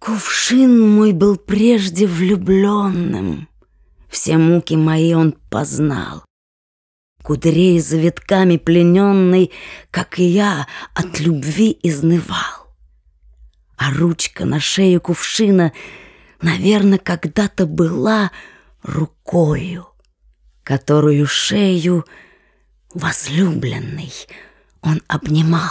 Кувшин мой был прежде влюбленным, Все муки мои он познал. Кудрей завитками плененный, Как и я, от любви изнывал. А ручка на шее кувшина, наверное, когда-то была рукою, Которую шею возлюбленный он обнимал.